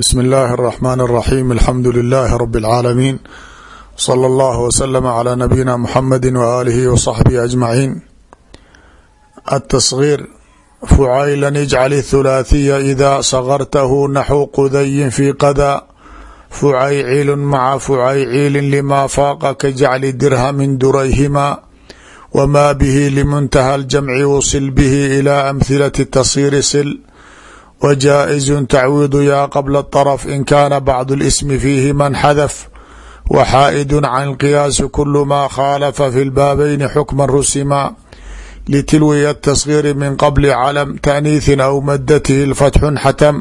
bsmi اllahi الرحmn الرaxيm alxamdu لilh rb العaalamiin slى اllah wslm عlى nabiyina mxamedi walihi wصaxbihi aجmaciin aلتصغيir fucayla اjcal الthulaathiya ida sagartahu naxو qudayin fi qada fucayciil maca fucayciili lima faaqa kajacli dirhami durayhima wma bihi lmuntaha اljamci wsil bihi ilى amhilaة التصغيir sil wjaaئز tacwiidu yaa qabla الطرف in kana bعd الsm fiihi man xadf wxaa'd can اlqiyaasi kul ma khاalafa fi اlbaabayni xukma rusima litilwiya التصغيir min qabli calm تأniiثi aw madatihi اlfatxu xatm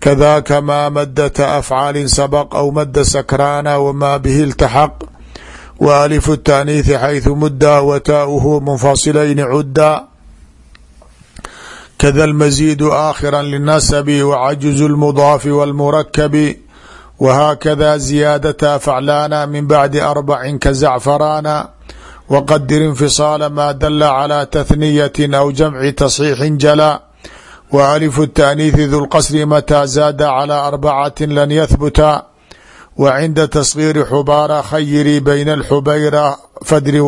kadaka ma madata afcaali sabq aw mada sakraana wma bihi اltaxq wأlif التأniiثi xayثu muda wtaauhu munfasilayni cuda kda اlmزيd آkhirا للنasb وcajuز الmضاaf والmurkb whakda زiyaadta faclاna min bعdi arbci kaزacfrاna wqadir انfiصاala ma dla عlى تثniyaة أw jamci تصحيiحi jalا وأlف التأniiثi du اlqصr matىa zaada عlى arbcaة lan ythbuta وcinda تصغيir xubاara khayri byn الxubayra fdri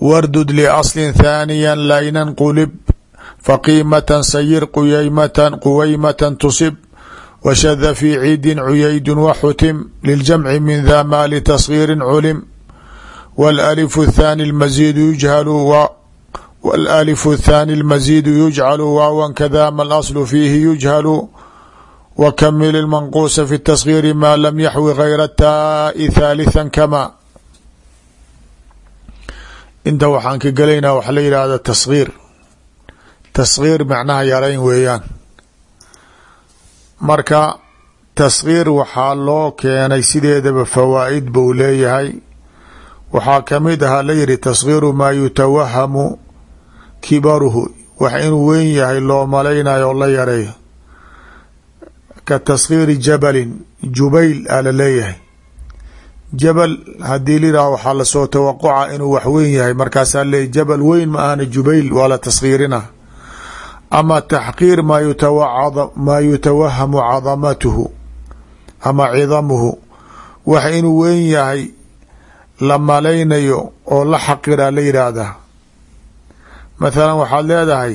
wardud liaslin thaaniya laynan qulib faqiimatan sayir quyaymatan quwaymatan tusib washada fii ciidin cuyaydun waxutim liljamci min daa maali tasgiirin culim waalalifu athaani almasiidu yujhalu waalalifu athaani almasiidu yujcalu waawan kadaama alaslu fiihi yujhalu wakamil ilmanquusa fi tasgiiri maa lam yaxwi hayra taa'i thaalithan kamaa inta waxaan ka gelaynaa waxa la yidhaahda tasgiir. Tasgiir macnaha yarayn weeyaan. Marka tasgiir waxaa loo keenay sideedaba fawaa'id buu leeyahay. Waxaa ka mid ahaa la yihi tasgiiru maa yutawahamu kibaruhu. Wax inuu weyn yahay loo malaynayo oo la yareeyo. Ka tasgiiri jabalin jubayl aa la leeyahay jabal haddii layidhah waxaa la soo tawaquca inuu wax weyn yahay. Markaasaa leey jabal weyn ma ahna jubayl waa la taskhiirina ama taxqiir maa yutawahamu cadamatuhu ama cidamuhu. Wax inuu weyn yahay la malaynayo oo la xaqiraa la yidhaahdaa mathalan waxaad leedahay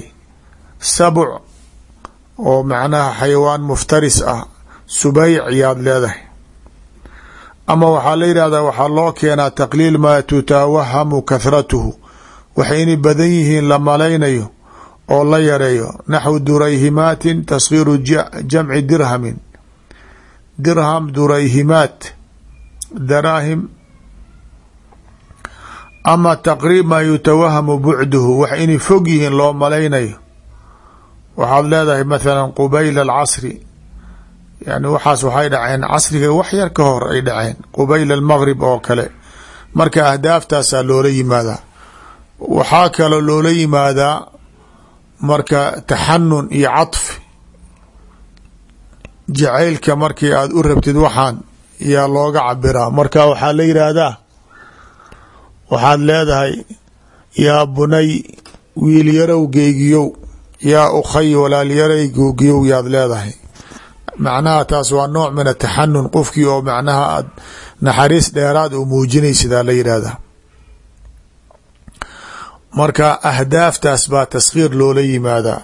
sabuc oo macnaha xayawaan muftaris ah subayc yaad leedahay ama waxaa la yidhahdaa waxaa loo keenaa taqliil maa tutaawahamu kahratuhu waxay inay badan yihiin la malaynayo oo la yareeyo. Naxwu durayhimaatin taskhiiru jamci dirhamin. Dirham durayhimaat daraahim ama taqriib maa yutawahamu bucduhu wax inay fog yihiin loo malaynayo. Waxaad leedahay mathalan qubayla alcasri yani waxaas waxay dhaceen casriga wax yar ka hor ay dhaceen qubayla almaqrib oo kale. Marka ahdaaftaasaa loola yimaadaa. Waxaa kaloo loola yimaadaa marka taxanun iyo caطfi jacaylka markii aada u rabtid waxaan yaa looga cabiraa marka waxaa la yidhaahdaa waxaad leedahay yaa bunay wiil yarow geegiyow yaa ukhay walaal yaray googiyow yaad leedahay macnaha taas waa nooc min ataxanun qofkii oo macnaha aad naxariis dheeraad u muujinaysidaa la yidhaahdaa. Marka ahdaaftaas baa taskhiir loola yimaadaa.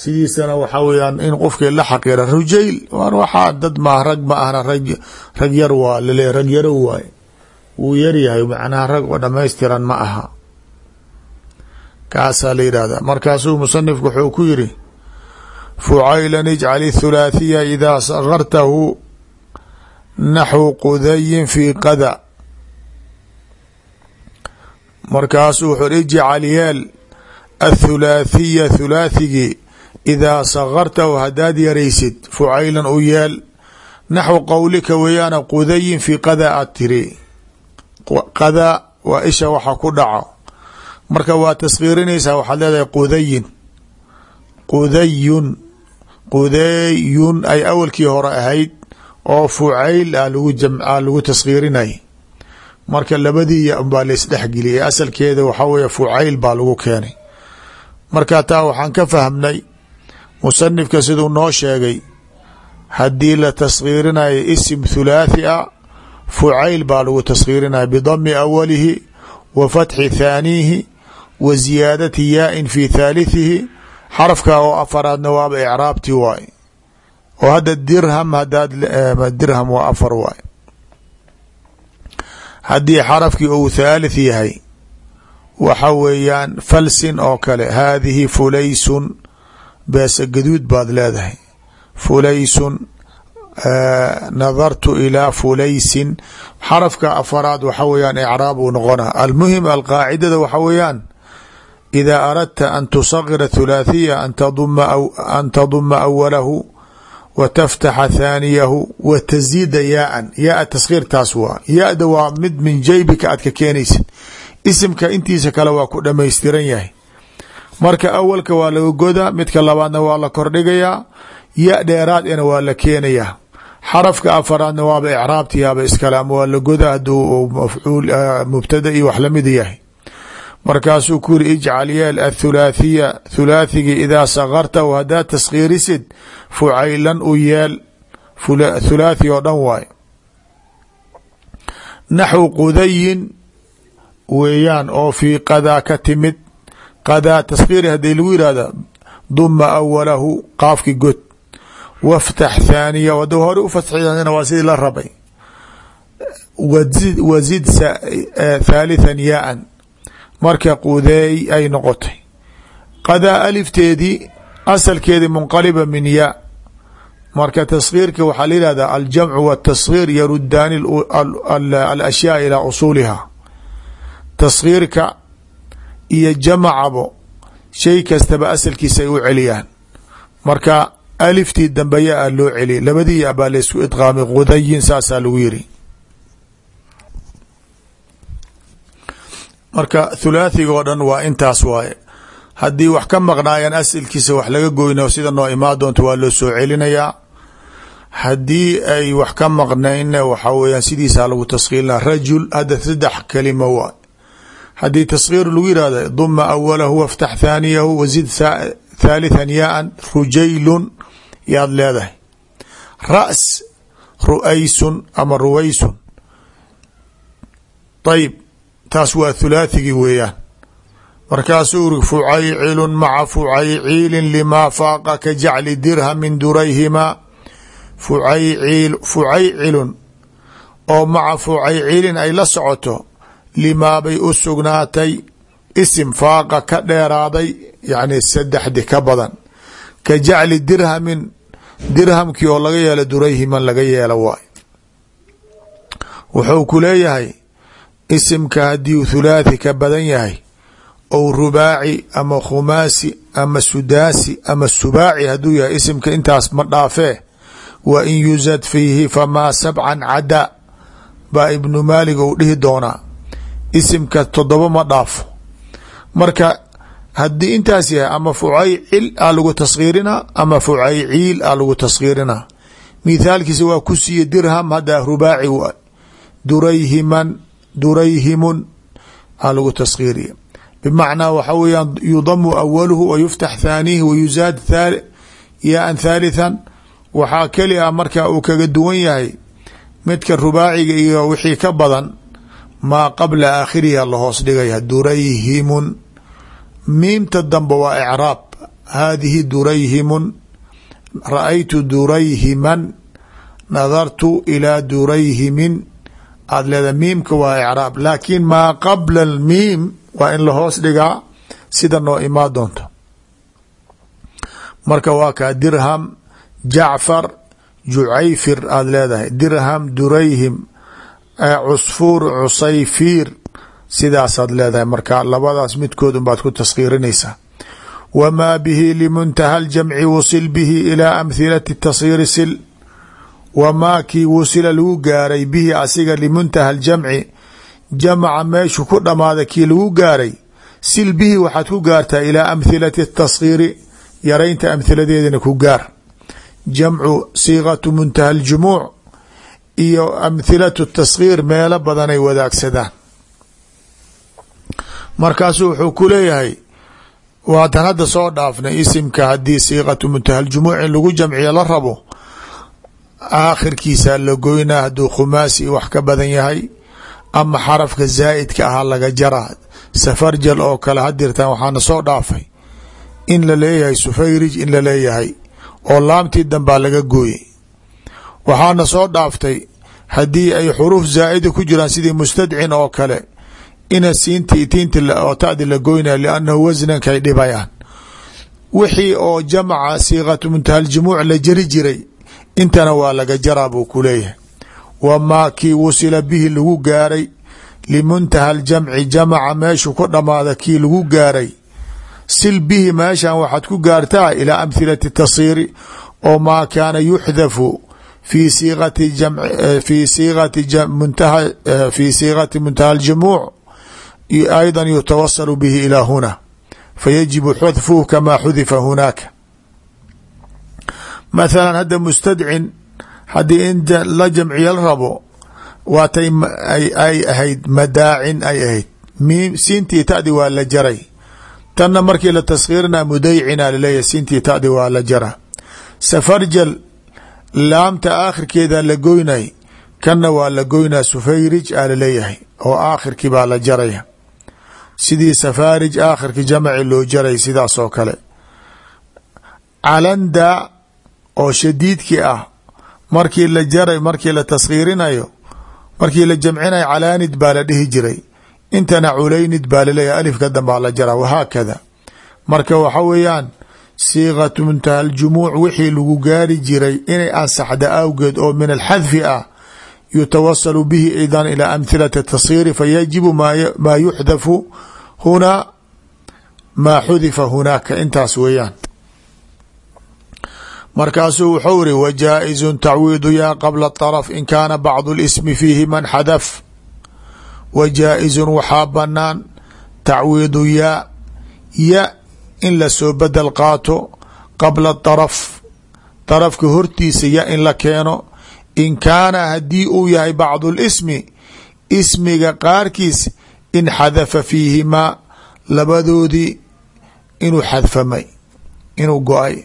Sidiisana waxaa weyaan in qofkii la xaqira rujayl waxaa dad ma rag ma ahna rag rag yar waa lale rag yaro waaye wuu yaryahay macnaha rag oo dhamaystiran ma aha. Kaasaa la yidhahdaa markaasuu musanifku wuxuu ku yiri fucayla ijcal thulaathiya idaa sagartahu naxwu qudayin fi qada markaasuu wuxu ijcal yeel athulaathiya thulaathigii idaa sagartahu haddaad yaraysid fucaylan u yeel naxwu qowlika weeyaana qudayin fi qada aad tiri qada waa isha waxa ku dhaco marka waa taskhiirinaysaa waxaad leedahay qudayin qudayun qudeyun ay awalkii hore ahayd oo fucayl a lagu taskhiirinay marka labadii ya baa laisdhexgeliyay asalkeeda waxaa weeye fucayl baa lagu keenay. Marka taa waxaan ka fahmnay musanifka siduu noo sheegay haddii la taskhiirinayo isim thulaathi a fucayl baa lagu taskhiirinaya bidami awalihi wa fatxi thaaniihi wa ziyaadati yaa-in fi thaalithihi xarafka oo afaraadna waaba icraabti waay. Oo hadda dirham hadaad dirham waa afar waay. Haddii xarafkii uu thalith yahay waxa weeyaan falsin oo kale haadihi fulaysun beesa gaduud baad leedahay. Fulaysun nadartu ilaa fulaysin. Xarafka afaraad waxa weyaan icraab uu noqona almuhim alqaacidada waxa weeyaan ida aradta an tusagir thulaathiya an taduma awalahu wa taftaxa thaaniyahu wa taziida yaaan yaa taskhiirtaas waa ya-da waa mid min jaybika aad ka keenaysid isimka intiisa kale waa ku dhamaystiran yahay marka awalka waa laga godaa midka labaadna waa la kordhigayaa ya dheeraad ina waa la keenayaa xarafka afaraadna waaba icraabtiyaaba iskale ama waa la goda haduu mubtada iyo wax la mid yahay markaasuu ku yiri ijcal yeel athulaathiya thulaathigii idaa sakartahu haddaa taskhiirisid fucaylan u yeel thulaathi oo dhan waay. Naxwu qudayin weeyaan oo fii qadaa ka timid qadaa taskhiiri haddii lagu yihahda duma awalahu qaafki god. Waftax thaaniya haduu hore u fatxidana waa sidii la rabay. Wazid thaalithan yaa-an marka qudeey ay noqotay. Qadaa alifteedii asalkeedii munqaliba min yaa marka taskhiirka waxaa la yihahda aljamcu wataskhiir yarudaani alashyaa ilaa usuuliha. Taskhiirka iyo jamacabo shay kastaba asalkiisa ay u celiyaan. Marka aliftii dambe yaa loo celiya labadii ya baa laysku idqaamay qudayin saasaa lagu yiri marka thulaathiga oo dhan waa intaas waaye. Haddii wax ka maqnaayaan asalkiisa wax laga goyno sida noo imaa doonto waa loo soo celinayaa. Haddii ay wax ka maqnaynna waxaa weyaan sidiisaa lagu taskhiilina rajul hadda saddex kelima waa. Haddii taskhiir lagu yihahda duma awalahu waftax thaaniyahu wazid thaalithan yaaan rujaylun yaad leedahay. Ra's ru'aysun ama ruwaysun. Ayib taas waa thulaathigii weeyaan. Markaasuu uri fucaycilun maca fucayciilin limaa faaqa ka jacli dirhamin durayhimaa fucaycilun oo maca fucaycilin ay la socoto limaa bay u sugnaatay isim faaqa ka dheeraaday yacni saddexdi ka badan. Ka jacli dirhamin dirhamkii oo laga yeelo durayhiman laga yeelo waay wuxuu ku leeyahay isimka haddii thulaathi ka badan yahay ou rubaaci ama khumaasi ama sudaasi ama subaaci hadduu yahay isimka intaas ma dhaafee wa in yusad fiihi famaa sabcan cada baa ibnu maalig ou dhihi doonaa isimka toddoba ma dhaafo. Marka haddii intaas yahay ama fucaycil a lagu taskhiirinaa ama fucayciil a lagu taskhiirinaa mithaalkiisa waa ku siiye dirham hadda rubaaci durayhiman durayhimun a lagu taskhiiriya bimacnaa waxa weyaan yudamu awaluhu wa yuftax thaaniihi wa yuzaad yaaan thaalithan waxaa keli ah marka uu kaga duwan yahay midka rubaaciga iyo wixii ka badan maa qabla aakhiriha lahoos dhigaya. Durayhimun. Miimta dambe waa icraab. Haadihi durayhimun. Ra'aytu durayhiman. Nadartu ilaa durayhimin aada leeda miimka waa icraab laakiin maa qabla almiim waa in lahoos dhigaa sida noo imaa doonto. Marka waa kaa dirham jacfar jucayfir aada leedahay dirham durayhim cusfuur cusayfiir sidaasaad leedahay. Marka labadaas midkood unbaad ku taskhiirinaysaa wamaa bihi limuntaha ljamci wusil bihi ilaa amhilati tashiiri sil wamaa kii wusila lagu gaaray bihi asiga limuntaha ljamci jamaca meeshu ku dhamaada kii lagu gaaray. Sil bihi waxaad ku gaartaa ilaa amhilati taskhiiri yaraynta amhiladeedana ku gaar. Jamcu siiqatu muntaha ljumuuc iyo amhilatu taskhiir meelo badanay wadaagsadaan. Markaasuu wuxuu ku leeyahay waatan hadda soo dhaafnay isimka haddii siiqatu muntahaljumuuc in lagu jamciyo la rabo aakhirkiisa la goynaa hadduu khumaasi wax ka badan yahay ama xarafka zaa'idka ahaa laga jaraa safarjal oo kale hadirtaan waxaana soo dhaafay in la leeyahay sufayrij in la leeyahay oo laamtii dambaa laga gooyey. Waxaana soo dhaaftay haddii ay xuruuf zaa'ida ku jiraan sidii mustadcin oo kale ina siinti tiinti oo tadi la goynaya liannahu wasnankay dhibayaan. Wixii oo jamaca siiqatu muntahaljumuuc la jari jiray intana waa laga jaraa buu ku leeyahay. Wamaa kii wusila bihi lagu gaaray limuntaha aljamci jamaca meeshu ku dhammaada kii lagu gaaray. Sil bihi meeshan waxaad ku gaartaa ilaa amhilati tashiiri oo maa kaana yuxdafu fi siiqati fi siiqati muntaha fi siiqati muntaha aljumuuc ayda yutawasalu bihi ilaa huna. Fayajibu xudfuhu kamaa xudifa hunaaka mathalan hadda mustadcin haddii in la jamciya la rabo waatay ay ahayd madaacin ay ahayd. Miim siintii tadi waa la jaray. Tanna markii la taskhiirina mudaycina laleeyahy siintii tadi waa la jara. Safarjal laamta aakhirkeeda la goynay kanna waa la goynaa sufayrij aa la leeyahay oo aakhirkii baa la jaraya. Sidii safaarij aakhirki jamaci loo jaray sidaas kale. Calanda oo shadiidkii ah markii la jaray markii la taskhiirinayo markii la jamcinayo calaanid baa la dhihi jiray. Intana culaynid baa la leeyahay alifka dambaa la jaraa wahaakada marka waxa weeyaan siiqatu muntaha aljumuuc wixii lagu gaari jiray inay ansaxda awgeed oo min alxadfi ah yutawasalu bihi idan ilaa amhilati tashiiri fayajibu maa yuxdafu hunaa maa xudifa hunaaka. Intaas weeyaan markaasuu wuxuu iri wajaa'izu tacwiidu yaa qabla طarf in kaana bacdu اlismi fiihi man xadaf. Wa jaa-izun waxaa banaan tacwiidu yaa ya in la soo bedel qaato qabla daraf darafka hortiisa ya in la keeno in kaana haddii uu yahay bacdu lismi ismiga qaarkiis in xadafa fiihimaa labadoodii inuu xadfamay inuu go'ay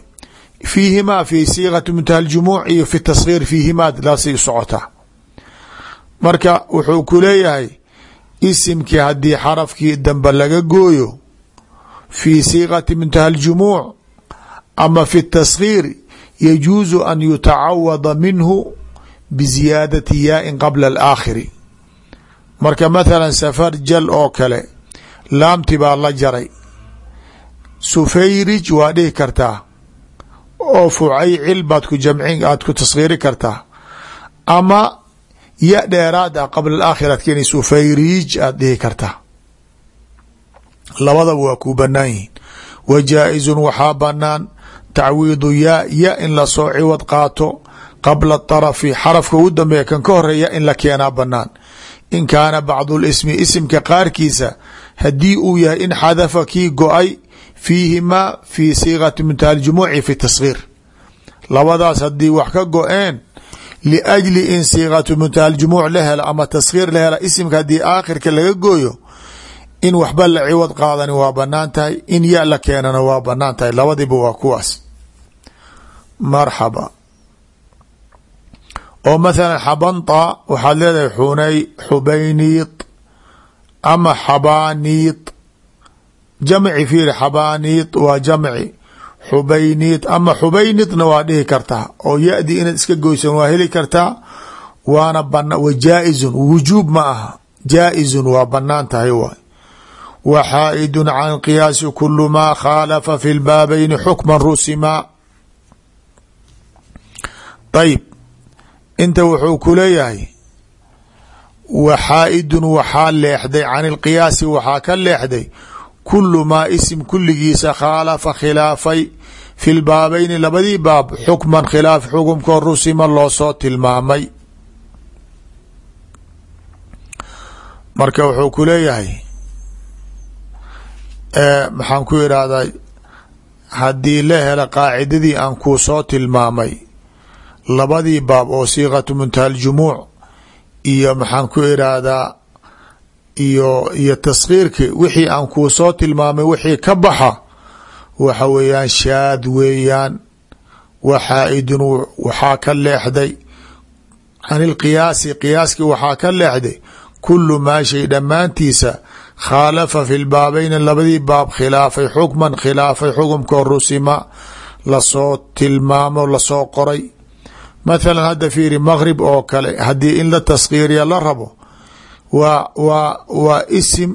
fiihimaa fi siiqati muntaha aljumuuc iyo fi taskhiir fiihimaa la sii socotaa marka wuxuu ku leeyahay isimkii haddii xarafkii dambe laga gooyo fi siiqati muntaha aljumuuc ama fi taskhiir yajuusu an yutacawada minhu biziyaadati yaain qabla alaakhiri. Marka mathalan safarjal oo kale laamti baa la jaray. Sufayrij waa dhihi kartaa oo fucaycil baad ku jamcin aad ku taskhiiri kartaa. Ama ya dheeraad ah qabla alaakhir aad keeni sufayrij aad dhihi kartaa. Labadaba waa kuu banaan yihiin wa jaa-izun waxaa banaan tacwiidu yaa ya in la soo ciwad qaato qabla طarafi xarafka ugu dambeeya kan ka horreeya in la keenaa banaan in kaana bacdu lismi isimka qaarkiisa haddii uu yahay in xadafa kii go'ay fiihimaa fi siiqati muntaha aljumuuci fi taskhiir labadaas haddii wax ka go-een liajli in siiqatu muntaha aljumuuc la helo ama taskhiir la hela isimka haddii aakhirka laga gooyo in waxba la ciwad qaadani waa bannaan tahay in ya la keenana waa bannaan tahay. Labadiba waa kuwaas. Marxaba. Oo mathalan xabanta waxaad leedahay xunay xubayniid ama xabaaniid jamci fiiri xabaaniid waa jamci xubayniid ama xubaynidna waa dhihi kartaa oo ya-di inaad iska goysan waa heli kartaa waana bana wa jaa-izun wujuub ma aha jaa-izun waa bannaan tahay waay. Wa xaa'idun can qiyaasi kulu maa khaalafa fi lbaabayni xukma rusimaa ayb inta wuxuu ku leeyahay wa xaa'idun waxaa leexday can ka leexday kulu maa isim kulligiisa khaalafa khilaafay fi lbaabayni labadii baab xukman khilaaf xukumkoo rusima loo soo tilmaamay. Marka wuxuu ku leeyahay maxaan ku idhaahdaa haddii la hela qaacidadii aan kuu soo tilmaamay labadii baab oo siiqatu muntaha aljumuuc iyo maxaan ku idhaahdaa iyo iyo taskhiirki wixii aan kuu soo tilmaamay wixii ka baxa waxa weeyaan shaad weeyaan waxaa-idun waxaa ka leexday. Can ilqiyaasi qiyaaskii waxaa ka leexday kulu maa shay dhammaantiisa khaalafa fi lbaabayni labadii baab khilaafay xukman khilaafay xukumkoo rusima la soo tilmaamo la soo qoray. Mathalan hadda fiiri maqrib oo kale haddii in la taskiiriya la rabo waa waa waa isim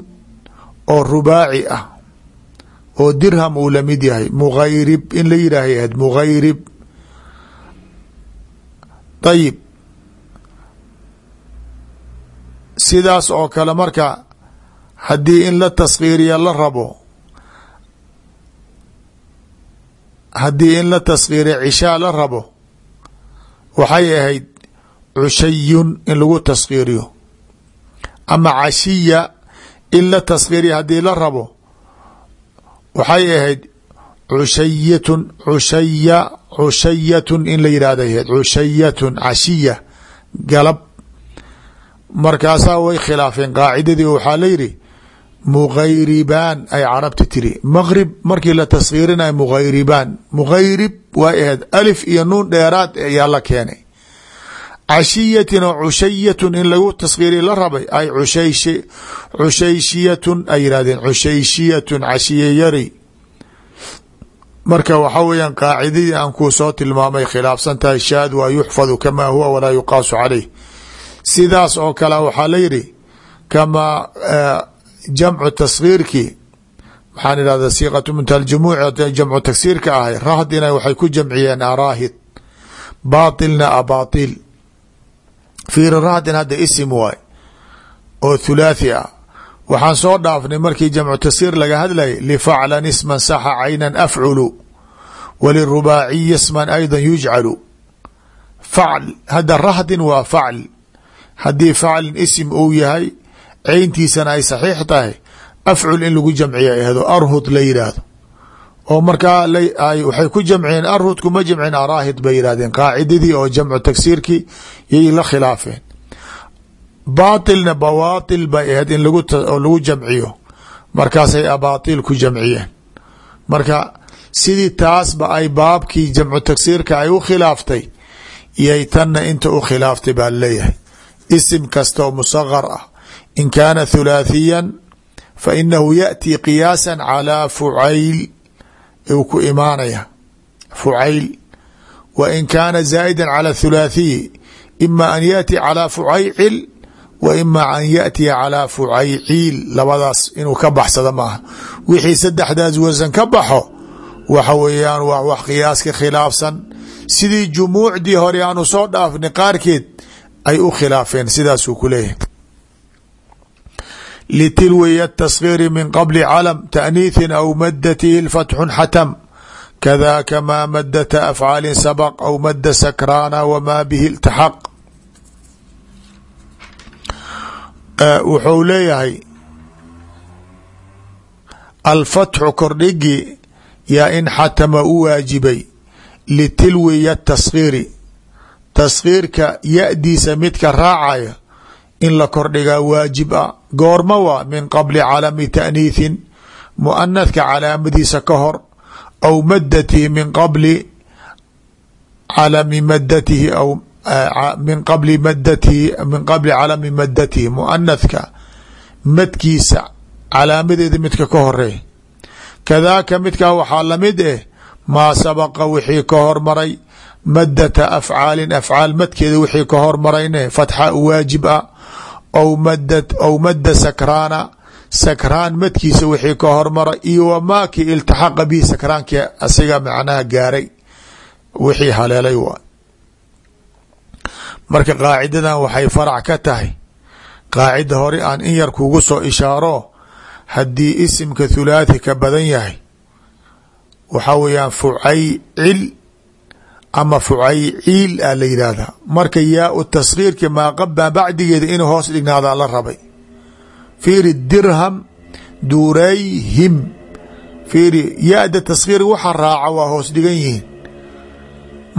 oo rubaaci ah oo dirham uu la mid yahay. Mugayrib in la yidhaah ahayd mugayrib ayib sidaas oo kale marka haddii in la taskiiriya la rabo haddii in la taskiiriya cishaa la rabo waxay ahayd cushayun in lagu taskiiriyo ama cashiya in la taskiiriya haddii la rabo waxay ahayd cushayatun cushaya cushayatun in la yidhahda ahayd cushayatun cashiya galab. Markaasaa way khilaafeen. Qaacidadii waxaa la yidhi mugayribaan ay carabta tiri maqrib markii la taskiirinayo mugayribaan mugayrib way ahayd alif iyo nuun dheeraad ayaa la keenay cashiyatin oo cushayatun in lagu taskiiriya la rabay ay cushaysh cushayshyatun ay yidhahdeen cushayshyatun cashiye yari marka waxaa weeyaan qaacidadii aan kuu soo tilmaamay khilaafsan tahay shaad waa yuxfadu kamaa huwa walaa yuqaasu caleyh sidaas oo kale waxaa la yidhi kamaa jamcu taskiirkii maxaan idhahda siiqatu muntaha jumuuc jamcu tagsiirka ahay rahdina waxay ku jamciyeen fiiri rahdin hadda isim waay oo thulaathi ah waxaan soo dhaafnay markii jamcu tagsiir laga hadlayay lifaclan isman saxa caynan afculu walirubaaciyi isman ayda yujcalu. Facl hadda rahdin waa facl. Haddii faclin isim uu yahay ceyntiisana ay saxiix tahay. Afcul in lagu jamciya ahdo arhud la yidhaahdo oo markaa waxay ku jamciyeen arhud kuma jamcin araahid bay yidhahdeen qaacidadii oo jamcu tagsiirkii yay la khilaafeen. Baatilna bawaatil bay ahayd in oo lagu jamciyo. Markaasay abaatil ku jamciyeen. Marka sidii taasba ay baabkii jamcu tagsiirka ay u khilaaftay iyay tanna inta u khilaaftay baa leeyahay. Isim kastaoo musaqar ah. In kaana thulaathiyan fa inahu yaأtii qiyaasa calىa fucayl uu ku imaanaya fucayl wa in kaana zaa'ida calى thulaathiyi ima an yaأti calى fucaycil wa ima an yaأtiya calى fucayciil labadaas inuu ka baxsado maaha wixii saddexdaas wasan ka baxo waxa weeyaan waa wax qiyaas ka khilaafsan sidii jumuucdii hore aanu soo dhaafnay qaarkeed ay u khilaafeen sidaasuu ku leeyahay litilwiya tasgiiri min qabli calam taaniithin aw madatihi fatxun xatam kadaka maa madata afcaalin sabaq aw mada sakraana wamaa bihi iltaxaq wuxuu leeyahay alfatxu kordhigi yaa in xatama u waajibay litilwiya tasgiiri tasgiirka ya-diisa midka raacaya in la kordhigaa waajib a goorma waa min qabli calami taaniithin muanadka calaamadiisa ka hor aw madatihi min qabli calami madatihi aw min qabli madatihi min qabli calami madatihi muanadka madkiisa calaamadeeda midka ka horeey kadaaka midkaa waxaa la mid eh maa sabaqa wixii ka hormaray madata afcaalin afcaal madkeeda wixii ka hormarayne fatxa waajib ah aw mada sakraana sakraan madkiisa wixii ka hormara iyo wamaaki iltaxaqa bihi sakraankii asiga macnaha gaaray wixii haleelay waay marka qaacidadan waxay farac ka tahay qaacida hore aan in yar kugu soo ishaaro haddii isimka thulaathi ka badan yahay waxaa weeyaan fucaycil ama fucayciil a la yidhaahdaa. Marka yaa-u taskhiirka maaqabaa bacdigeeda inuu hoos dhignaadaa la rabay. Fiiri dirham durayhim fiiri ya-da taskhiir waxa raaca waa hoos dhigan yihiin.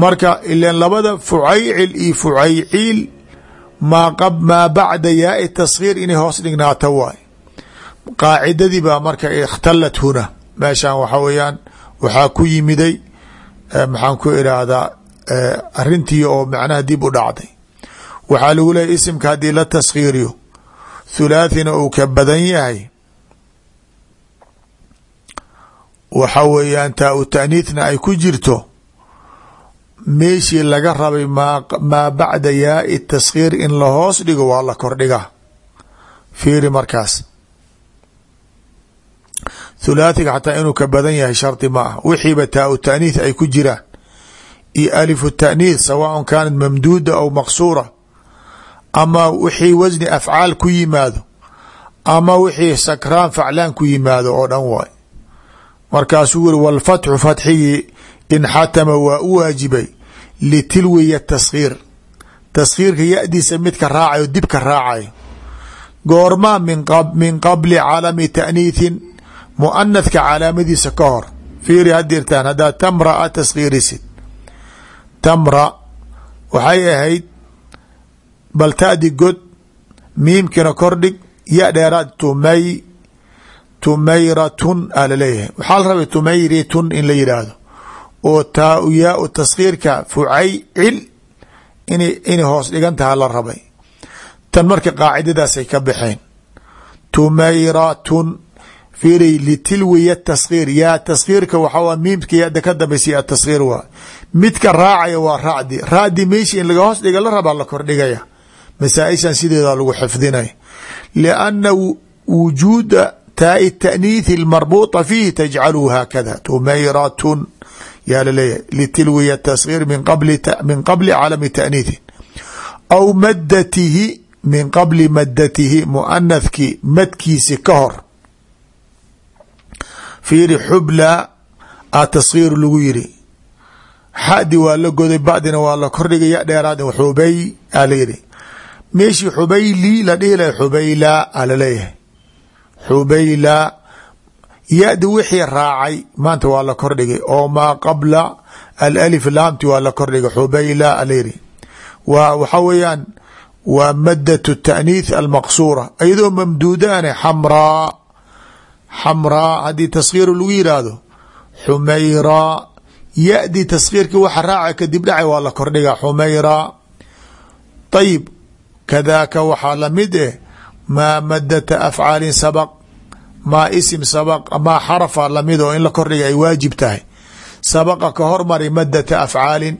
Marka ilan labada fucaycil iyo fucayciil maa bacda yaai taskhiir inay hoos dhignaata waay. Qaacidadii baa marka ikhtalat huna. Meeshan waxa weeyaan waxaa ku yimiday maxaan ku iraahdaa arintii oo macnaha dib u dhacday. Waxaa lagu leeyahy isimka haddii la taskhiiriyo thulaathina uu ka badan yahay. Waxa weeyaan taa u taaniithna ay ku jirto meeshii laga rabay maa bacda yaai taskhiir in la hoos dhigo waa la kordhigaa. Fiiri markaas thulaathiga xataa inuu ka badan yahay shardi ma ah wixiiba taa u taaniith ay ku jiraan. Iyo alifu taaniith sawaaء kaanat mamduuda aw maqsuura ama wixii wasni afcaal ku yimaado ama wixii sakraan faclaan ku yimaado oo dhan waay. Markaasuu wuri wاlfatxu fatxigii inxatama waa u waajibay litilwiya taskhiir taskhiirka yadiisa midka raacayo dibka raacayo. Goormaa min qabli calami taaniithin muanathka calaamadiisa ka hor. Fiiri hadirtaan haddaa tamra a taskhiirisid tamra waxay ahayd bal taadi god miimkina kordhig ya dheeraad tumay tumayratun aa la leeyahay. Waxaa la rabay tumayritun in la yidhaahdo oo taa yaau taskhiirka fucaycil in inay hoos dhigan taha la rabay. Tan marka qaacidadaasay ka baxeen. Tumayratun fiiri litilwiya taskhiir yaa taskhiirka waxaa miimka yada ka dambaysa ya taskhiir waa. Midka raacaya waa racdi racdi meesha in laga hoos dhiga la rabaa la kordhigaya. Masaaishan sideeda lagu xifdinaya lianna wujuuda taai taaniithi almarbuuطa fiihi tajcaluhu haakada tumayratun. Yaa la leeyahay litilwiya taskhiir min qabli calami taaniithin aw madatihi min qabli madatihi muanathkii madkiisi ka hor fiiri xubla a taskhiir lagu yiri xadi waa la goday bacdina waa la kordhigay ya dheeraad xubay a layidhi meeshii xubayli la dhihi lahay xubayla a la leeyahay xubayla ya-di wixii raacay maanta waa la kordhigay. Oo maa qabla alif laamti waa la kordhigay. Xubayla alayidhi waa waxa weeyaan waa madat taaniith almaqsuura iyadoo mamduudaane xamraa xamraa haddii taskhiir lagu yiraahdo xumayraa ya-di taskhiirkii waxa raaca kadib dhacay waa la kordhiga xumayraa ayib kadaaka waxaa la mid eh maa madata afcaalin sabaq maa isim sabaq maa xarafa la mid oo in la kordhiga ay waajib tahay sabaqa ka hormaray madata afcaalin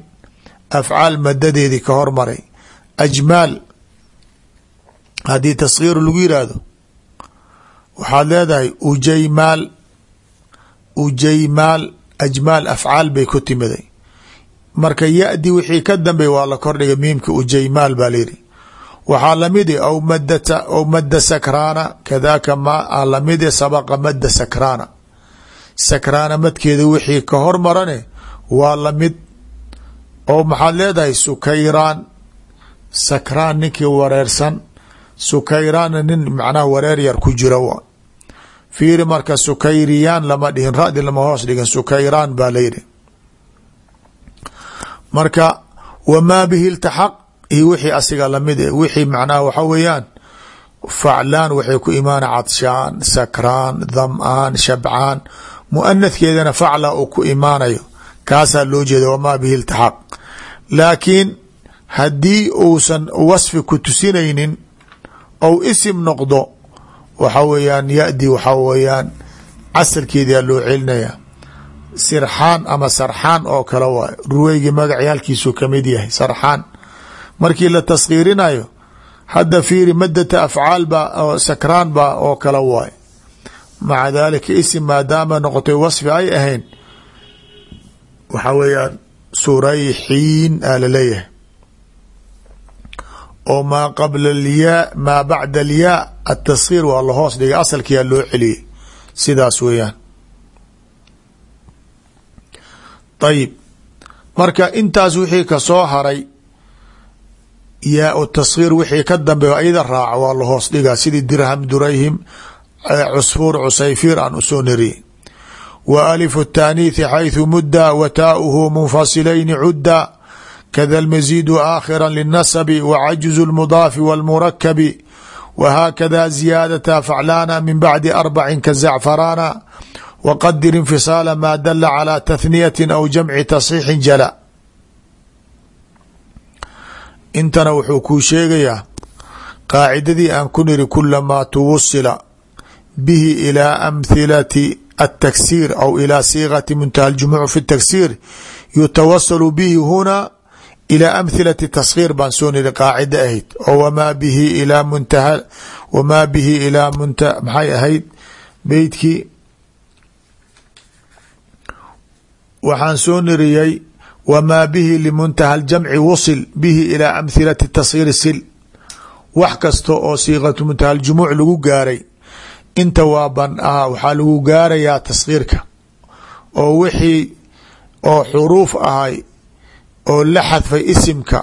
afcaal madadeedii ka hormaray ajmaal haddii taskhiir lagu yiraahdo waxaad leedahay ujaymaal ujaymaal ajmaal afcaal bay ku timiday marka ya-di wixii ka dambey waa la kordhigay miimka ujaymaal baa layidhi waxaa la mid aw madata aw madda sakraana kadaaka ma a lamide sabaqa madda sakraana. Sakraana madkeeda wixii ka hormarane waa la mid oo maxaad leedahay sukayraan. Sakraan ninkii wareersan sukayraanna nin macnaha wareer yar ku jira w fiiri marka sukayriyaan lama dhihin radi lama hoos dhigin sukayraan baa layidhi marka wamaa bihi iltaxaq iyo wixii asiga la mid e wixii macnaha waxa weeyaan faclaan waxay ku imaana cadshaan sakraan dham'aan shabcaan. Muanathkeedana facla uu ku imaanayo kaasaa loo jeeda wamaa bihi iltaxaq laakiin haddii uusan wasfi ku tusinaynin ou isim noqdo waxa weeyaan ya-di waxa weeyaan casarkeedaa loo celinaya. Sirxaan ama sarxaan oo kale waay ruweygii magacyaalkiisuu ka mid yahay sarxaan. Markii la taskhiirinayo hadda fiiri madata afcaal ba sakraan ba oo kale waay. Maca daalika isim maadaama noqotay wasfi ay ahayn waxa weeyaan surayxiin aa la leeyahay oo maa qabla alyaa maa bacda alyaa ataskhiir waa la hoos dhigay asalkiyaa loo celiyey sidaas weeyaan. Ayib marka intaas wixii ka soo haray yaa u taskhiir wixii ka dambeeyo ayada raaca waa la hoos dhigaa. Sidii dirham durayhim cusfuur cusayfiir aan u soo nariye wa alifu taaniithi xayثu mudda wa taauhu munfasilayni kada almaziidu aakhira lلnasabi wa cajuzu اlmudaafi wاlmurakabi wa haakada ziyaadata faclaana min bacdi arbacin kazacfaraana waqadir infisaala maa dala calى tahniyati aw jamci tasxiixin jala intana wuxuu kuu sheegayaa qaacidadii aan ku niri kulamaa tuwusila bihi ilaa amhilati التكسير أو إلى صيغة منتهى الجموع في التكسير يتوصل به هنا إلى amhilati taskhiir baan soo niri qaacida ahayd. Oo wmaa bihi ilaa muntaha wamaa bihi ilaa munta maxay ahayd beytkii waxaan soo niriyay wamaa bihi limuntaha ljamci wusil bihi ilaa amhilati taskhiiri sil. Wax kasta oo siiqatu muntaha ljumuuc lagu gaaray. Inta waa ban aha waxaa lagu gaarayaa taskhiirka oo wixii oo xuruuf ahay oo la xadfay isimka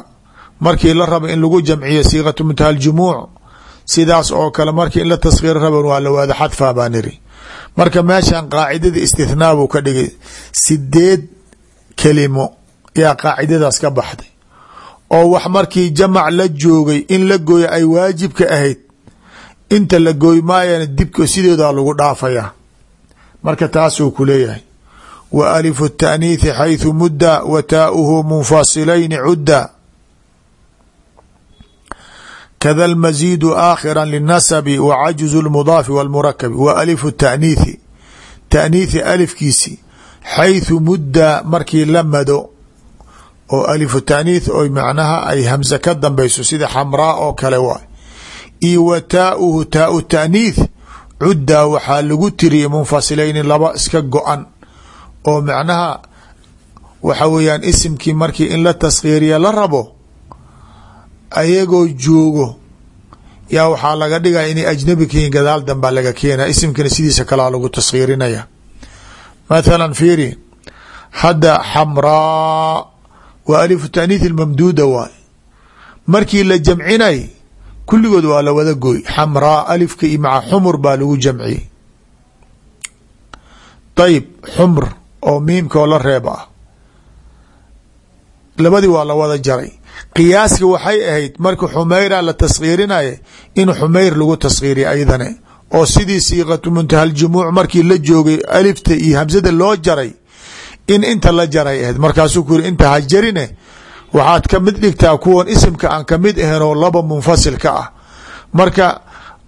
markii la raba in lagu jamciyo siiqatu muntaha aljumuuc sidaas oo kale markii in la taskhiir raban waa la waada xadfaa baa niri marka meeshan qaacidada istithnaa buu ka dhigay sideed kelimo yaa qaacidadaas ka baxday. Oo wax markii jamac la joogay in la gooyo ay waajibka ahayd inta la gooy maayana dibka sideedaa lagu dhaafayaa marka taasuu ku leeyahay wa alifu الtaأniiثi xayثu mudda wa taauhu munfasilayni cudda kada اlmaziidu aakhira lلnasabi wa cajuز اlmudaafi wاlmurakabi wa alifu الtaأniiثi taأniiثi alifkiisi xayثu mudda markii la mado oo alifu taأniiث o macnaha ay hamse ka dambeyso sida xamraa oo kale waay iyo wa taauhu taau taaniith cuddaa waxaa lagu tiriyay munfasilayni laba iska go-an oo macnaha waxa weeyaan isimkii markii in la taskhiiriya la rabo ayagoo joogo yaa waxaa laga dhigaya inay ajnabi kayiin gadaal dambaa laga keenaya isimkina sidiisa kalaa lagu taskhiirinaya mathalan fiiri hadda xamraa wa alifu taaniith mamduuda waay. Markii la jamcinay kulligood waa la wada gooy. Xamraa alifka iyo maca xumur baa lagu jamciyey. Ayib xumr oo miimka oo la reeb ah labadii waa la wada jaray. Qiyaaska waxay ahayd marka xumeyra la taskhiirinaya in xumeyr lagu taskhiiriya ayadane oo sidii siiqatu muntaha ljumuuc markii la joogay alifta iyo hamsada loo jaray in inta la jaray ahayd. Markaasuu ku yiri inta ha jarine waxaad ka mid dhigtaa kuwan isimka aan ka mid ahayn oo laba munfasil ka ah. Marka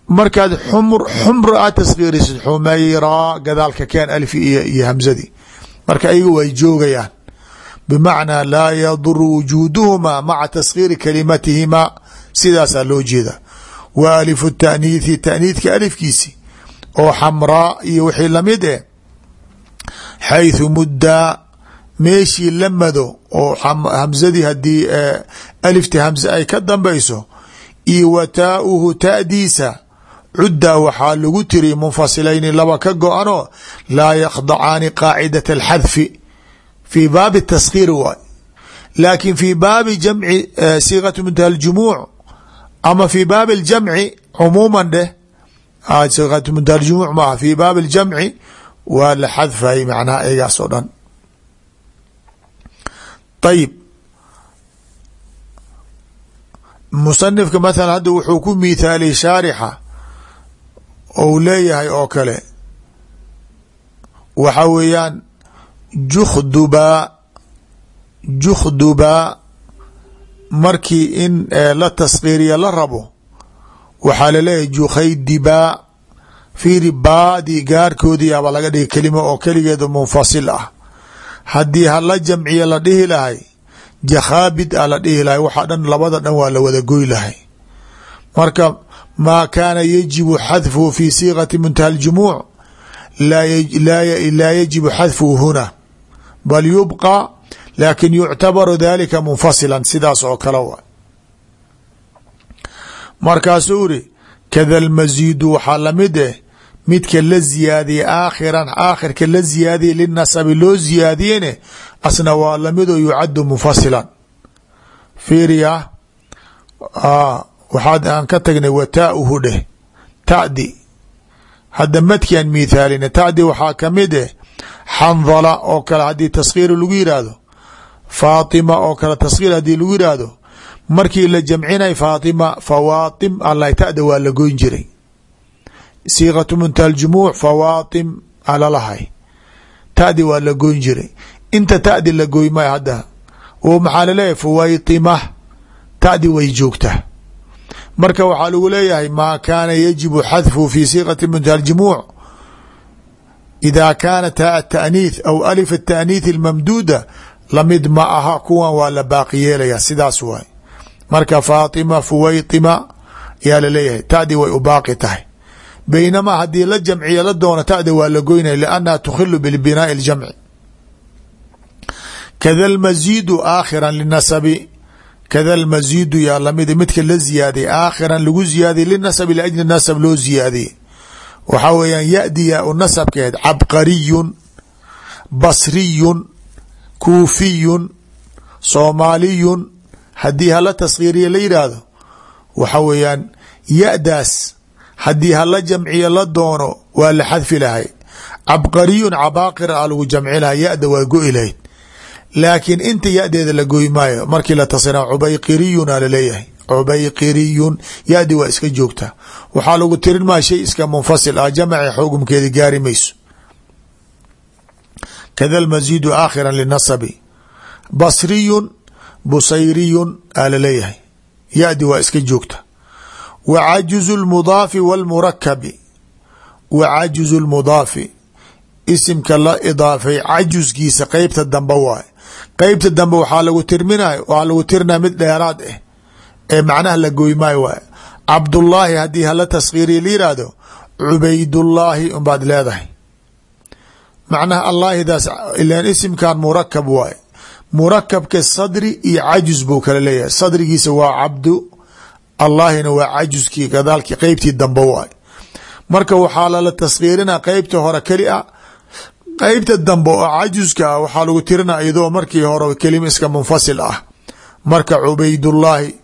markaad xumr xumr aad taskhiirisid xumeyraa gadaalka keen iyo iyo hamsadii marka ayaga way joogayaan. Bimacnaa laa yaduru wujuuduhumaa maca taskhiiri kalimatihimaa sidaasaa loo jeeda. Wa alifu taaniithi taaniidka alifkiisi. Oo xamraa iyo wixii la mid eh. Xayثu muddaa meeshii la mado. Oo hamsadii haddii alifti hamse ay ka dambeyso iyo wa taauhu taadiisa cuddaa waxaa lagu tiri munfasilayni laba ka go-anoo laa yakhdacaani qaacidat alxadfi. Fii baabi taskhiir waay laakiin fii baabi jamci siiqati muntaha aljumuuc ama fii baabi aljamci cumuuman dheh siiqatu muntaha aljumuuc maaha. Fii baabi aljamci waa la xadfayay macnaha eegaas oo dhan. Ayib musanifka mathalan hadda wuxuu ku miithaaliyey shaarixa ou leeyahay oo kale waxa weeyaan jukhdubaa jukhdubaa markii in la taskhiiriya la rabo waxaa la leeyahay jukhaydibaa fiiri baadii gaarkoodii aba laga dhigay kelimo oo keligeeda munfasil ah. Haddii hala jamciya la dhihi lahay jakhaabid a la dhihi lahay waxaa dhan labada dhan waa la wada goy lahay. Marka maa kaana yajibu xadfuhu fi siiqati muntaha اljumuuc laa yajibu xadfuhu huna bal yubqى laakin yuctabaru dalika munfasila sidaas oo kale wa markaasuu iri kada lmasiidu waxaa la mid eh midka la ziyaadiyey aakhiran aakhirka la ziyaadiyey linasabi loo ziyaadiyene asna waa lamidoo yucadu munfasilan. Fiiriya waxaad aan ka tagnay wa taauhu dheh tadi. Hadda madkian mithaalina tadi waxaa ka mid eh xandala oo kale haddii taskhiir lagu yihahdo faatima oo kale taskhiir haddii lagu yihahdo markii la jamcinay faatima fawaatim alla tada waa la goyn jiray. Siiqatu muntaha ljumuuc fawaatim alalahay ta'di waa la goyn jiray. Inta ta'di la goy maayo hadda oo maxaa la leeyahay fuwaytima. Ta'di way joogtaa marka waxaa lagu leeyahay maa kaana yajibu xadfu fi siiqati muntaha aljumuuc ida kaana taa ataaniith aw alif ataaniith almamduuda la mid ma aha kuwan waa la baaqi yeelaya sidaas waay marka faatima fuwaytima ayaa la leeyahay ta'di way u baaqi tahay. Baynamaa haddii la jamciya la doono ta'da waa la goynaya liannaha tukhilu bilbinaa'i اljamci kada lmaziidu aakhira linasabi kada lmaziidu yaa lamida midka la ziyaaday aakhiran lagu ziyaaday linasabi liajli nasab loo ziyaadiyey waxaa weeyaan yadi yaa u nasabkeed cabqariyun basriyun kuufiyun soomaaliyun haddii hala taskhiiriya la yidhaahdo waxa weeyaan ya-daas haddii hala jamciyo la doono waa la xadfi lahay cabqariyun cabaaqir a lagu jamci lahay ya-da waa go-i laakiin inta ya-deeda la goy maayo markii la tasira cubayqiriyun a la leeyahay cubayqiriyun ya-di waa iska joogtaa waxaa lagu tirin maa shay iska munfasil ah jamaci xukumkeedi gaari mayso. Kada lmaziidu aakhira linasabi basriyun busayriyun aa la leeyahay ya-di waa iska joogta. Wa cajuzu lmudaafi walmurakabi wa lmudaafi isimka la idaafay cajuskiisa qeybta dambe waay qeybta dambe waxaa lagu tirminay waxaa lagu tirinaya mid dheeraad ah ee macnaha la goymaayo waay cabdullaahi haddii hala taskhiiriya la yihahdo cubaydullaahi unbaad leedahay. Macnaha allaahidaas ilan isimkan murakab waay murakabka sadri iyo cajus buu kala leeyahay. Sadrigiisa waa cabdu allaahina waa cajuskii gadaalkii qeybtii dambe waay marka waxaa lala taskhiirina qeybta hore keli a qeybta dambe oo cajuska ah waxaa lagu tirina iyadoo markii hore kelima iska munfasil ah. Marka cubaydullaahi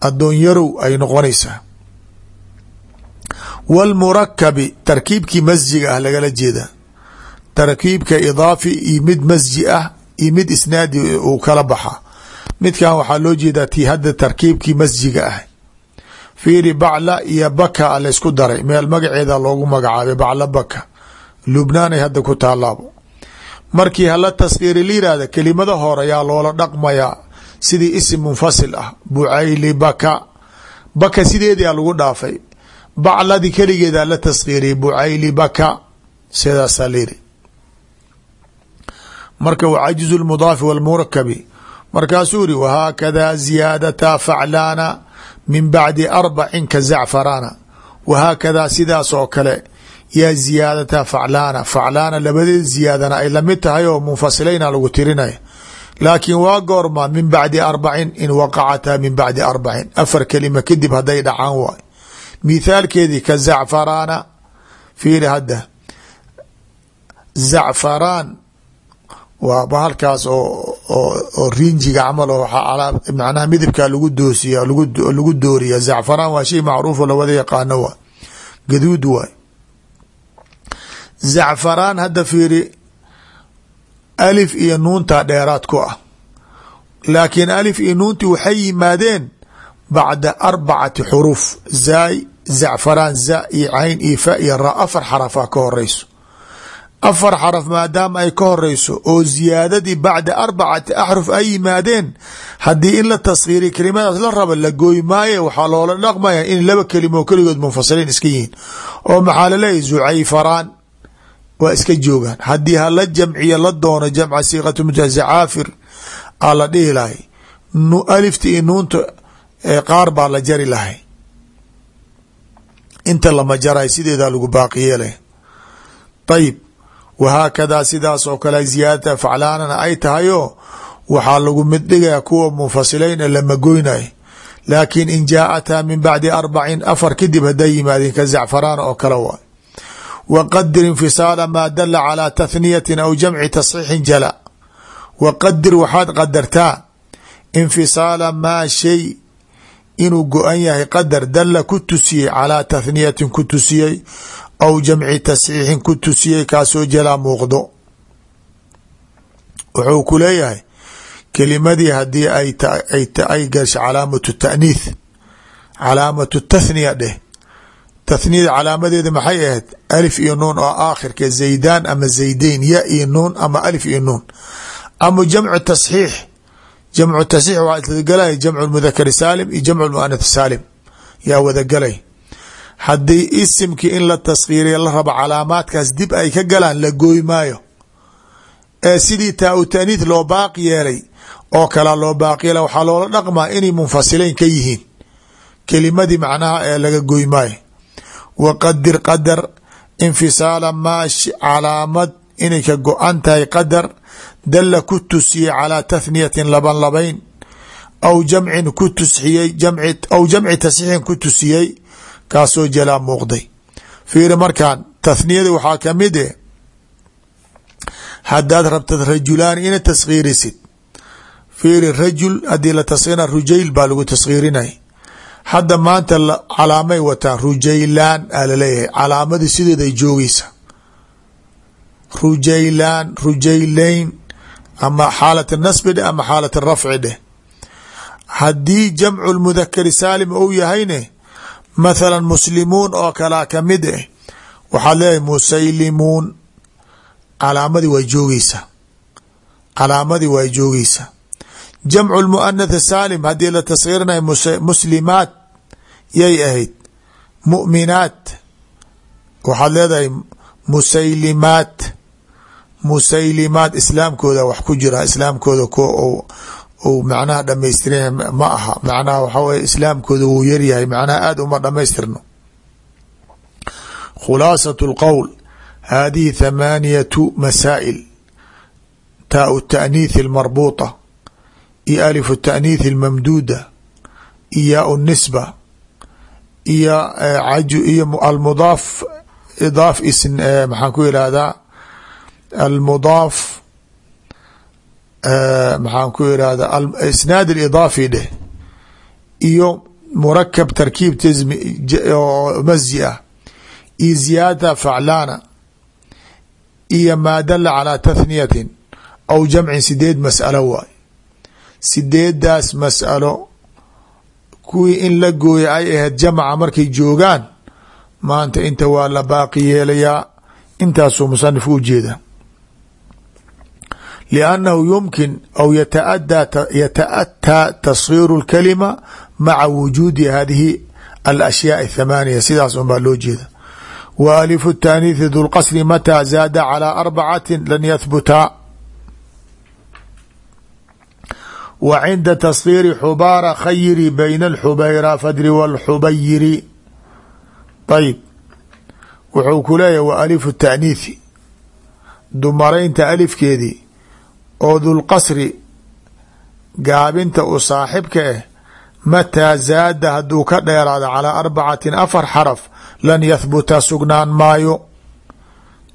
adoon yarow ay noqonaysaa. Wاlmurakabi tarkiibkii masjiga ah lagala jeeda. Tarkiibka idaafi iyo mid masji ah iyo mid isnaadi uu kala baxa. Midkan waxaa loo jeedaa tii hadda tarkiibkii masjiga ah. Fiiri bacla iyo baka laysku daray. Meel magaceeda loogu magacaabay bacla baka lubnaanay hadda ku taalaabo markii hala taskhiiri la kelimada hore yaa loola dhaqmayaa sidii isim munfasil ah bucayli baka. Baka sideedaa lagu dhaafay. Bacladii keligeedaa la taskhiiriyay bucayli baka. Sidaasaa layiri marka wacajizu lmudaafi walmurakabi markaasuu yihi wahaakada ziyaadata faclaana min bacdi arbacin ka zacfaraana wahaakadaa sidaas oo kale yaa ziyaadata faclaana faclaana labadeed ziyaadana ay la mid tahay oo munfasilayna lagu tirinaya laakiin waa goorma min bacdi arbacin in waqacataa min bacdi arbacin. Afar kelima kadib hadday dhacaan waay. Mithaalkeedii ka zacfaraana fiiri hadda. Zacfaraan waa bahalkaas oo riinjiga camal oo macnaha midabkaa lagu doosiya lagu dooriya. Zacfaraan waa shay macruufo lawada yaqaano waa gaduud waay zacfaraan hadda fiiri alif iyo nuunta dheeraad ku ah. Laakiin alif iyo nuunti waxay yimaadeen bacda arbacati xuruuf zaay zacfaraan za iyo cayn iyo fa iyo ra afar xarafaa ka horeyso afar xaraf maadaama ay ka horeyso oo ziyaadadii bacda arbacati axruf ay yimaadeen haddii in la taskhiiriya kelimadaas la raba la gooy maaye waxaa loola dhaqmaya in laba kelimo keligood munfasiliin iska yihiin. Oo maxaa laleeyahy zucayfaraan waa iska joogaan. Haddii hala jamciyo la doono jamca siiqatu mutazacaafir aa la dhihi lahay. Alifta iyo nuunta qaar baa la jari lahay. Inta lama jaray sideedaa lagu baaqi yeelay ayib wahaakadaa sidaas oo kale ziyaadata faclaanana ay tahayoo waxaa lagu mid dhigaya kuwa munfasilayn e lama goynay laakiin in jaaءataa min bacdi arbacin afar kadib haday yimaadeen ka zacfaraan oo kale waay wqadir infisaala maa dala calى tahniyati aw jamci tasxiixin jala waqadir waxaad qadartaa infisaala maa shay inuu go-an yahay qadar dala ku tusiyey calىa tahniyatin ku tusiyey aw jamci tasxiixin ku tusiyey kaasoo jalaa muuqdo wuxuu ku leeyahay kelimadii haddii ay gasho calaamatu taaniith calaamatu tahniya dheh tathniyada calaamadeeda maxay ahayd? Alif iyo nuun oo aakhirka zaydaan ama zaydayn ya iyo nuun ama alif iyo nuun. Ama jamcu tasxiix. Jamcu tasxiix waa isgalay jamcu mudakari saalim iyo jamcu muanath saalim. Yaa wadagalay. Haddii isimkii in la taskhiiriya la rabo calaamaadkaas dib ay ka galaan la gooy maayo. Ee sidii taa u taaniith loo baaqi yeelay oo kalaa loo baaqi yeela waxaa loola dhaqmaa inay munfasileyn ka yihiin. Kelimadii macnaha ee laga waqadir qadar infisaala maa calaamad inay ka go-an tahay qadar dalla ku tusiyey calaa tathniyatin laban labayn aw jamcin ku tusiyey aw jamci tasxiixin ku tusiyey kaasoo jalaa muuqday fiiri markaan tathniyada waxaa ka mid e haddaad rabtad rajulaani ina taskhiirisid fiiri rajul haddii la taskhiirina rujayl baa lagu taskhiirinay hadda maanta calaamay wataan rujaylaan aa la leeyahay calaamadii sideeday joogeysa rujaylaan rujaylayn ama xaalat nasbi dheh ama xaalat rafci dheh haddii jamcu lmudakari saalim ou yahayne mathala muslimuun oo kalaa ka mid eh waxaad leeyahay musaylimuun. Calaamadii waa joogeysaa calaamadii waa joogeysaa jamcu lmuanath saalim haddii la taskhiirinayo muslimaat yay ahayd mu'minaat waxaad leedahay musaylimaat musaylimaat islaamkooda wax ku jira islaamkooda ko u macnaha dhamaystiranya ma aha macnaha waxaa weye islaamkooda wuu yaryahay macnaha aada uma dhamaystirno khulaasat اlqowl hadihi thamaaniyatu masaa'il taau taaniithi اlmarbuuطa iyo alifu taaniithi اlmamduuda iyo yaau nisba iyo iyo almudaaf idaaf maxaan ku irahdaa almudaaf maxaan ku irahda isnaad alidaafi dheh iyo murakab tarkiib tasmi oo masji ah iyo ziyaadata faclaana iyo maa dala calaa tathniyatin aw jamcin sideed mas'alo waay. Sideedaas mas'alo kuwii in la gooya ay ahayd jamaca markay joogaan maanta inta waa la baaqi yeelayaa intaasuu musanifku ujeeda لأnnahu yumkin aw yataأtaa taصغiir الkalima maca wujuudi hadihi الأshyaء الثamaaniya sidaas un baa loo jeeda w alif الtaaniiثi dulqasri matىa zaada calى arbacati lan yahbutaa wa cinda tasgiiri xubaara khayiri bayna alxubayra fadri walxubayiri ayib wuxuu ku leeyahy wa alifu taaniifi dumaraynta alifkeedii oo dulqasri gaabinta u saaxibka ah mataa zaada hadduu ka dheeraado calaa arbacatin afar xaraf lan yahbuta sugnaan maayo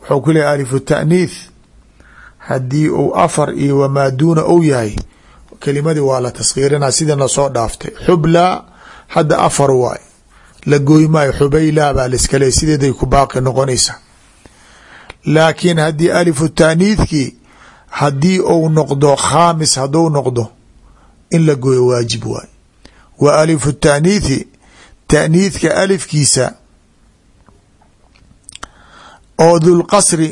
wuxuu ku leeyahy alifu taaniih haddii uu afar iyo wamaa duuna ou yahay kelimadii waa la taskhiirina sidina soo dhaaftay. Xublaa hadda afar waay. La gooy maayo xubaylaa baa laiska leey sideeday ku baaqi noqonaysa. Laakiin haddii alifu taaniithkii haddii uu noqdo khaamis hadduu noqdo in la gooyo waajib waay. Wa alifu taaniithi taaniithka alifkiisa oo dulqasri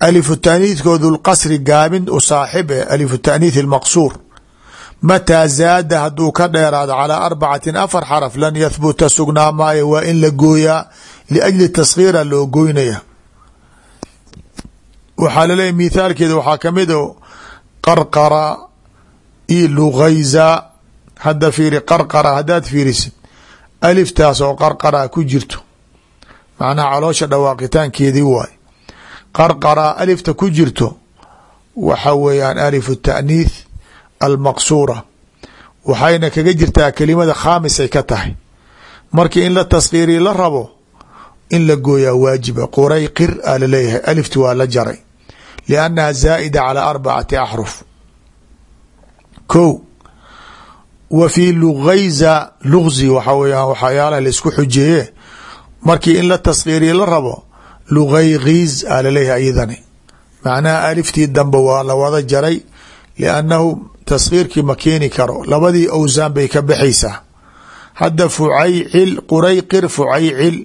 alifu taaniithka oo dulqasri gaabin u saaxib eh alifu taaniith almaqsuur mataa zaada hadduu ka dheeraado calaa arbacatin afar xaraf lan yahbuta sugnaa maayo waa in la gooyaa liajli taskhiira loo goynaya waxaa laleeyahy mithaalkeeda waxaa ka mid o qarqara io lugayza hadda fiiri qarqara haddaad fiirisid aliftaas oo qarqara ku jirto macnaha caloosha dhawaaqitaankeedii waay qarqara alifta ku jirto waxa weeyaan alifu taaniith almaqsuura waxayna kaga jirtaa kelimada khaamisay ka tahay. Markii in la taskhiiriya la rabo in la gooyaa waajiba qurayqir a la leeyahay alifti waa la jaray. Liannaha zaa'ida calaa arbacati axruf. Ko wa fii lugayza lugzi waxa weyaan waxyaalaha la isku xujeeye markii in la taskhiiriya la rabo lugaygiz a la leeyahay iyadani. Macnaha aliftii dambe waa la wada jaray liannahu taskhiirkii ma keeni karo labadii awsaan bay ka baxaysaa hadda fucaycil qurayqir fucaycil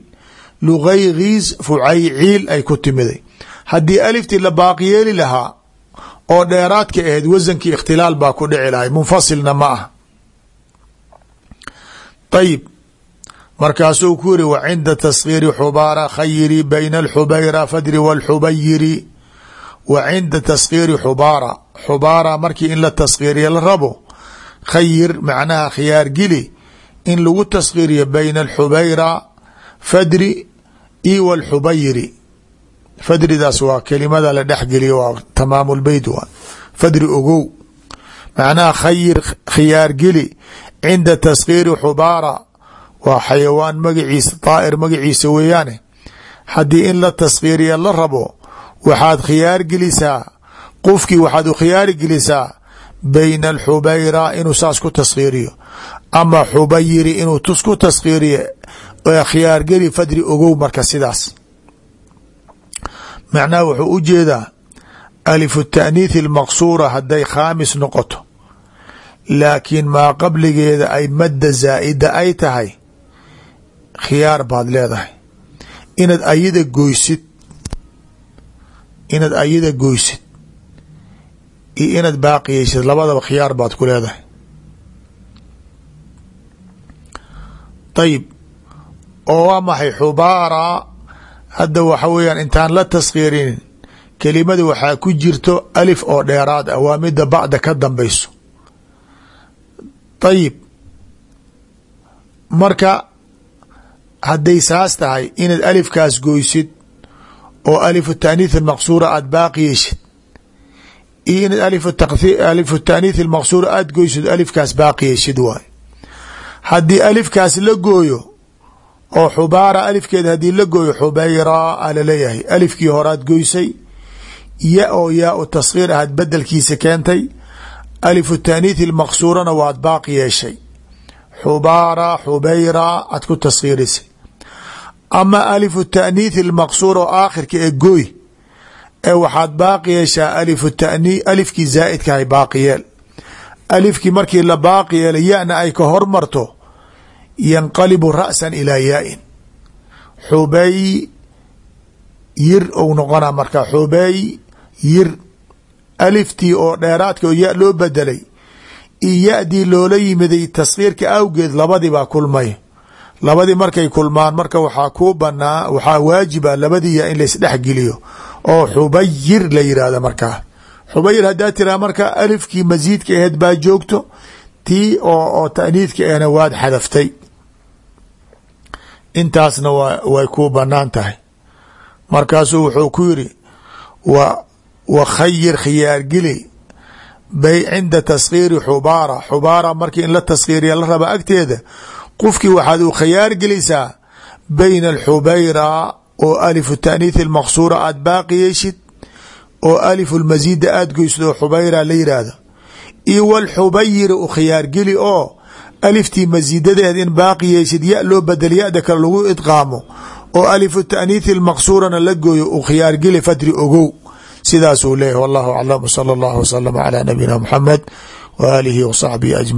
lugaygiis fucayciil ay ku timiday haddii aliftii la baaqi yeeli lahaa oo dheeraadka ahayd wasankii ikhtilaal baa ku dhici lahay munfasilna ma ah ayib markaasuu ku yiri wa cinda taskhiiri xubaara khayiri bayna alxubayra fadri walxubayiri wa cinda taskhiiri xubaara xubaara markii in la taskhiiriya la rabo khayir macnaha khiyaar gili in lagu taskhiiriyo bayna alxubayra fadri io walxubayiri fadridaas waa kelimada la dhexgeliyo waa tamaam lbeyt waa fadri ogow. Macnaha khayir khiyaar geli cinda taskhiiri xubaara waa xayawaan magaciisa daa'ir magaciisa weeyaane. Haddii in la taskhiiriya la rabo waxaad khiyaar gelisaa qofkii waxaad u khiyaari gelisaa bayna alxubayra inuu saas ku taskhiiriyo ama xubayiri inuu tus ku taskhiiriyo khiyaar geli fadri ogow marka sidaas. Macnaha wuxuu u jeedaa alifu taaniithi almaqsuura hadday khaamis noqoto laakiin maa qabligeeda ay madda zaa'ida ay tahay khiyaar baad leedahay. Inaad ayada goysid inaad ayada goysid iyo inaad baaqiyeysid labadaba khiyaar baad ku leedahay. Ayib oo waa maxay? Xubaara. Hadda waxa weeyaan intaan la taskhiirinin kelimada waxaa ku jirto alif oo dheeraad ah. Waa mida bacda ka dambayso. Ayib marka hadday saas tahay inaad alifkaas goysid oo alifu taaniith almaqsuura aada baaqi yeshid iyo inaad alifu taaniith almaqsuura aada goysid alifkaas baaqi yeshid waay. Haddii alifkaas la gooyo oo xubaara alifkeeda haddii la gooyo xubayraa a la leeyahay alifkii horaad goysay ya oo yaa u taskhiir ahaad bedelkiisa keentay alifu taaniithi almaqsuurana waad baaqi yeeshay. Xubaara xubayraa aad ku taskhiirisay ama alifu taaniithi almaqsuur oo aakhirka ee gooy ee waxaad baaqi yeeshaa alifu tani alifkii zaa'idkahay baaqi yeel. Alifkii markii la baaqi yeelay yana ay ka hormarto yanqalibu ra'san ilaa yaa-in xubay yir ou noqonaa marka xubay yir. Aliftii oo dheeraadka oo ya loo bedelay iyo ya-dii loola yimiday taskhiirka awgeed labadii baa kulmay labadii markay kulmaan marka waxaa kuu banaa waxaa waajiba labadii ya in laisdhexgeliyo oo xubayir la yiraahdo markaa. Xubayir haddaa tiraa marka alifkii masiidka aheed baa joogto tii oo taaniidka ahna waad xadaftay. Intaasna wa way kuu bannaan tahay. Markaasuu wuxuu ku yiri wa wa khayir khiyaargeli bay cinda taskhiiri xubaara. Xubaara markii in la taskhiiriya la raba agteeda qofkii waxaad u khiyaar gelisaa bayna alxubayra oo alifu taaniithi almaqsuura aada baaqi yeeshid oo alifu lmasiida aada goysid oo xubayra la yiraahdo iyo walxubayira u khiyaargeli oo aliftii masiidadeed in baaqi yeeshid ya loo bedel yada lagu idqaamo oo alifu taaniithi almaqsuurana la gooyo u khiyaargeli fadri ogow. Sidaasuu leeyahy wallahu aclam sala allahu wasalama calaa nabiyina muxamed wa aalihi wa saxbihi ajmain